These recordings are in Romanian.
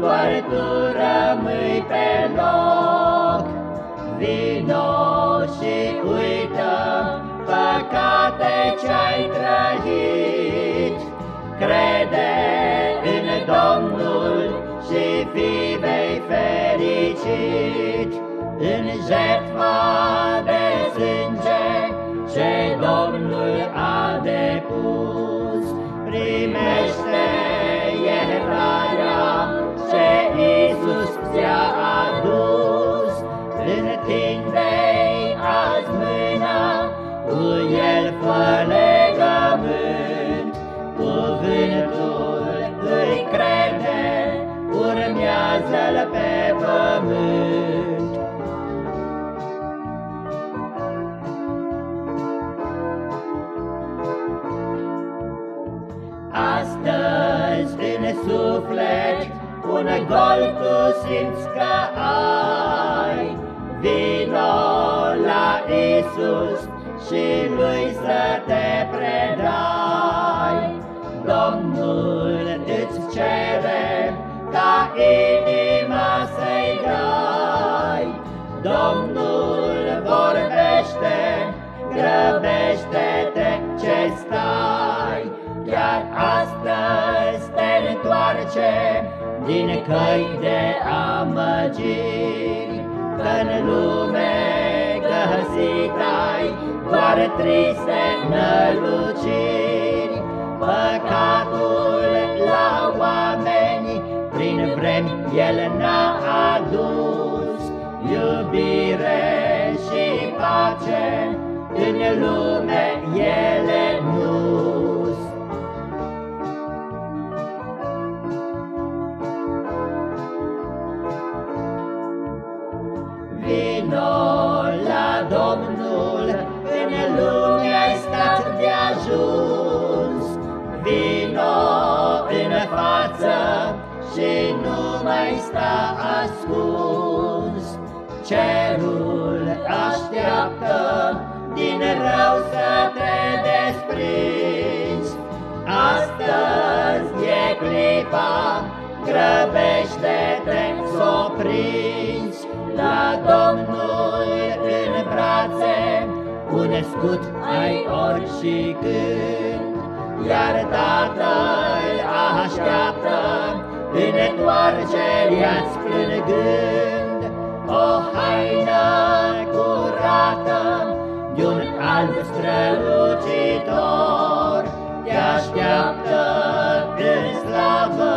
doar tu rămâi pe loc. Vino și uită păcate ce-ai trăit. Crede în Domnul și fi vei fericit. În jertfa de sânge ce Domnul a depus, primește iertarea. Astăzi în suflet un gol tu simți că ai. Vino la Isus și Lui să te predai. Domnul din căi de amăgiri, Că-n lume găsit ai doar triste năluciri. Păcatul la oameni prin vremi el n-a adus, Iubire și pace în lume ele Vino la Domnul, în lume ai stat de ajuns. Vino în față și nu mai sta ascuns. Cerul așteaptă din rău să te desprinzi. Astăzi e clipa, grăbește-te brațe, un scut ai ori și când, Iar Tatăl așteaptă întoarcerea-ți plângând. O haină curată de un alb strălucitor, Te așteaptă în slavă,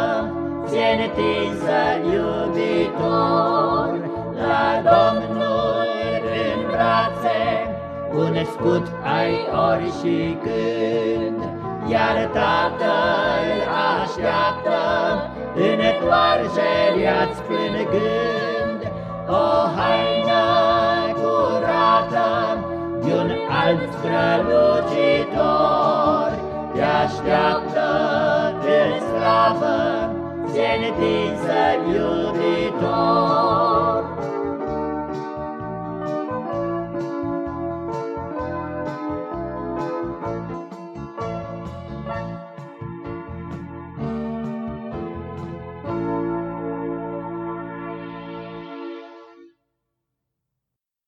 ți-e întinsă iubitor. Domnul în brațe, un scut ai ori și când, Iar Tatăl așteaptă întoarcerea-ți plângând, O haină curată de un alb strălucitor, Te așteaptă în slavă, ți-e întinsă iubire.